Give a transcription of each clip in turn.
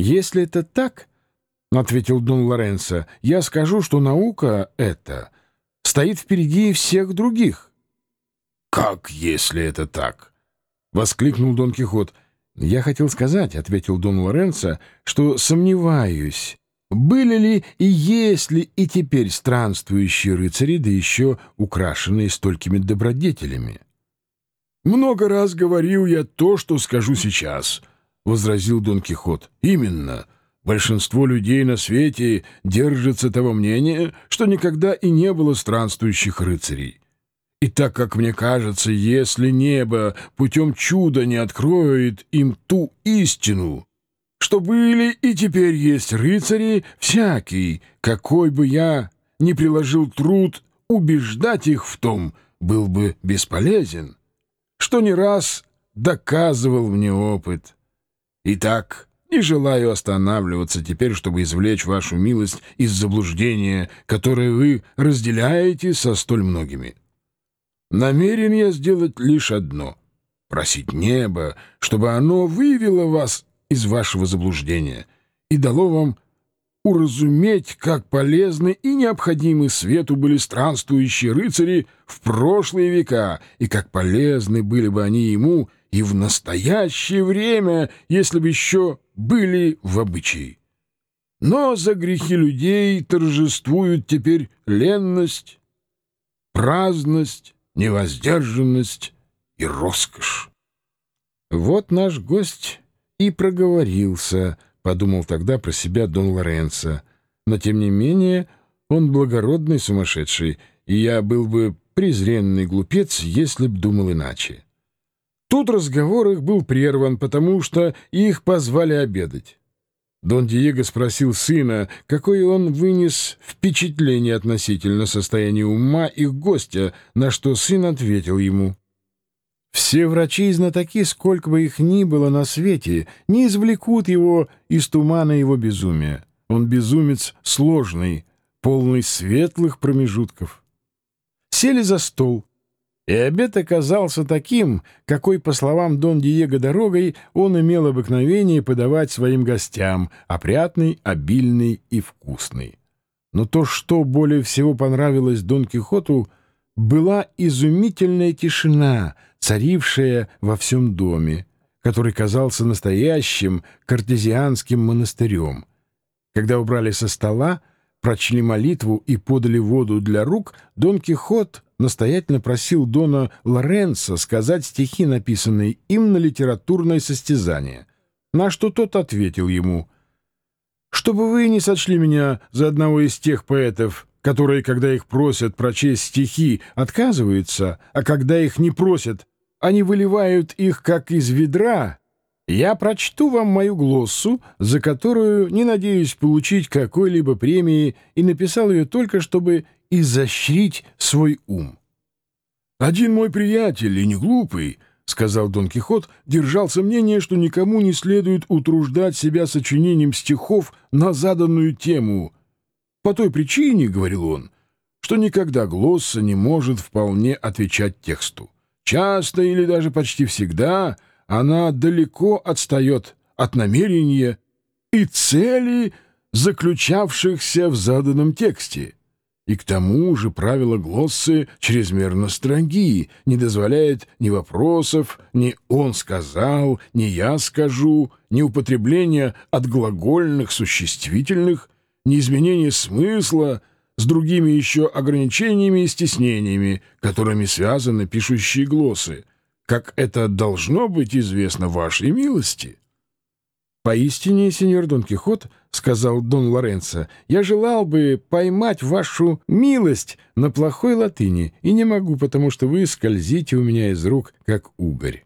«Если это так, — ответил Дон Лоренцо, — я скажу, что наука эта стоит впереди всех других». «Как, если это так?» — воскликнул Дон Кихот. «Я хотел сказать, — ответил Дон Лоренцо, — что сомневаюсь, были ли и есть ли и теперь странствующие рыцари, да еще украшенные столькими добродетелями?» «Много раз говорил я то, что скажу сейчас», — возразил Дон Кихот. «Именно. Большинство людей на свете держится того мнения, что никогда и не было странствующих рыцарей. И так как мне кажется, если небо путем чуда не откроет им ту истину, что были и теперь есть рыцари, всякий, какой бы я ни приложил труд, убеждать их в том был бы бесполезен, что не раз доказывал мне опыт. Итак, не желаю останавливаться теперь, чтобы извлечь вашу милость из заблуждения, которое вы разделяете со столь многими. Намерен я сделать лишь одно — просить небо, чтобы оно вывело вас из вашего заблуждения и дало вам уразуметь, как полезны и необходимы свету были странствующие рыцари в прошлые века, и как полезны были бы они ему и в настоящее время, если бы еще были в обычае. Но за грехи людей торжествуют теперь ленность, праздность, невоздержанность и роскошь. «Вот наш гость и проговорился», — подумал тогда про себя Дон Лоренцо. «Но, тем не менее, он благородный сумасшедший, и я был бы презренный глупец, если б думал иначе». Тут разговор их был прерван, потому что их позвали обедать. Дон Диего спросил сына, какое он вынес впечатление относительно состояния ума их гостя, на что сын ответил ему. «Все врачи и знатоки, сколько бы их ни было на свете, не извлекут его из тумана его безумия. Он безумец сложный, полный светлых промежутков». Сели за стол. И обед оказался таким, какой, по словам Дон Диего дорогой, он имел обыкновение подавать своим гостям, опрятный, обильный и вкусный. Но то, что более всего понравилось Дон Кихоту, была изумительная тишина, царившая во всем доме, который казался настоящим картезианским монастырем. Когда убрали со стола, прочли молитву и подали воду для рук, Дон Кихот настоятельно просил Дона Лоренцо сказать стихи, написанные им на литературное состязание, на что тот ответил ему, «Чтобы вы не сочли меня за одного из тех поэтов, которые, когда их просят прочесть стихи, отказываются, а когда их не просят, они выливают их, как из ведра, я прочту вам мою глоссу, за которую не надеюсь получить какой-либо премии, и написал ее только, чтобы изощрить свой ум. «Один мой приятель, и не глупый», — сказал Дон Кихот, — держался мнение, что никому не следует утруждать себя сочинением стихов на заданную тему. «По той причине, — говорил он, — что никогда глосса не может вполне отвечать тексту. Часто или даже почти всегда она далеко отстает от намерения и цели, заключавшихся в заданном тексте». И к тому же правила глоссы чрезмерно строги, не дозволяет ни вопросов, ни «он сказал», ни «я скажу», ни употребления отглагольных существительных, ни изменения смысла с другими еще ограничениями и стеснениями, которыми связаны пишущие глоссы, как это должно быть известно вашей милости. «Поистине, сеньор Дон Кихот, — сказал Дон Лоренцо, — я желал бы поймать вашу милость на плохой латыни, и не могу, потому что вы скользите у меня из рук, как угорь».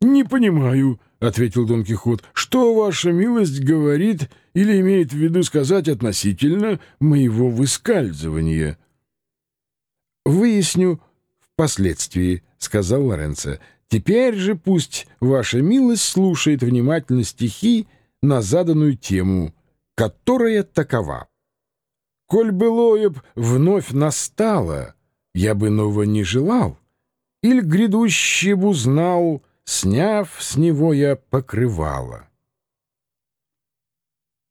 «Не понимаю», — ответил Дон Кихот, — «что ваша милость говорит или имеет в виду сказать относительно моего выскальзывания?» «Выясню впоследствии», — сказал Лоренцо. Теперь же пусть ваша милость слушает внимательно стихи на заданную тему, которая такова. Коль былое б вновь настало, я бы нового не желал, или грядущее б узнал, сняв с него я покрывало.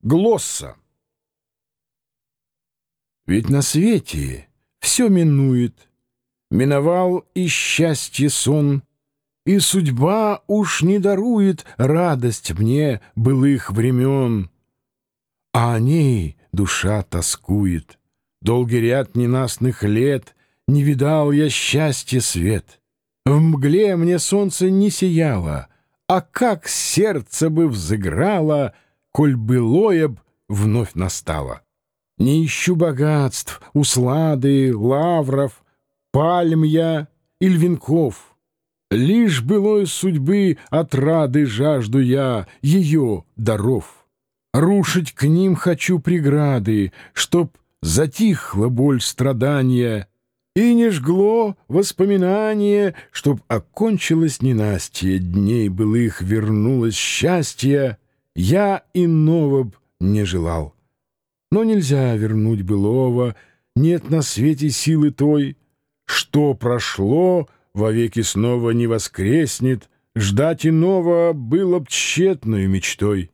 Глосса. Ведь на свете все минует, Миновал и счастье сон, И судьба уж не дарует Радость мне былых времен. А о ней душа тоскует. Долгий ряд ненастных лет Не видал я счастья свет. В мгле мне солнце не сияло, А как сердце бы взыграло, Коль былое б вновь настало. Не ищу богатств, услады, лавров, пальм я или венков. Лишь былой судьбы отрады жажду я, ее даров. Рушить к ним хочу преграды, чтоб затихла боль страдания, и не жгло воспоминание, чтоб окончилось ненастье, дней былых вернулось счастье, я иного б не желал. Но нельзя вернуть былого, нет на свете силы той. Что прошло, вовеки снова не воскреснет, ждать иного было б тщетной мечтой.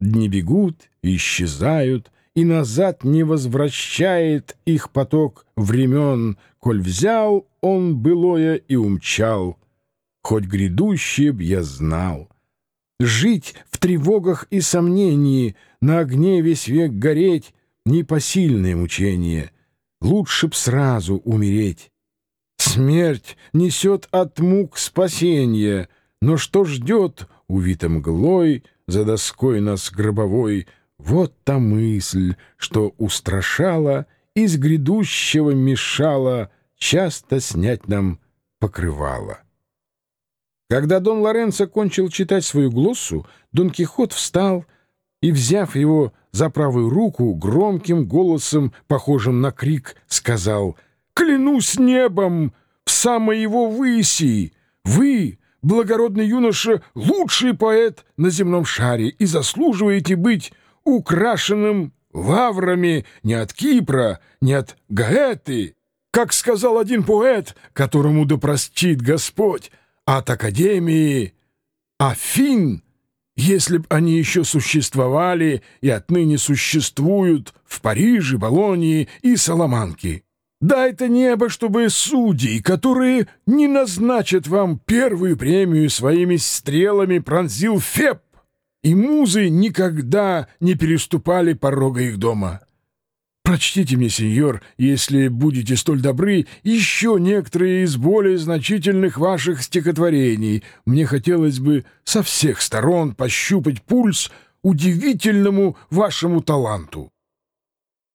Дни бегут исчезают, и назад не возвращает их поток времен, коль взял он былое и умчал. Хоть грядущее б я знал. Жить в тревогах и сомнении, на огне весь век гореть — непосильное мучение. Лучше б сразу умереть. Смерть несет от мук спасение, но что ждет, увита мглой, за доской нас гробовой, вот та мысль, что устрашала, из грядущего мешала часто снять нам покрывало. Когда Дон Лоренцо кончил читать свою глоссу, Дон Кихот встал и, взяв его за правую руку, громким голосом, похожим на крик, сказал «Клянусь небом, в самой его выси! Вы, благородный юноша, лучший поэт на земном шаре и заслуживаете быть украшенным лаврами не от Кипра, не от Гаэты, как сказал один поэт, которому да простит Господь, от Академии Афин, если б они еще существовали и отныне существуют в Париже, Болонии и Соломанке. Дай-то небо, чтобы судьи, которые не назначат вам первую премию своими стрелами, пронзил Феб, и музы никогда не переступали порога их дома. Прочтите мне, сеньор, если будете столь добры, еще некоторые из более значительных ваших стихотворений. Мне хотелось бы со всех сторон пощупать пульс удивительному вашему таланту.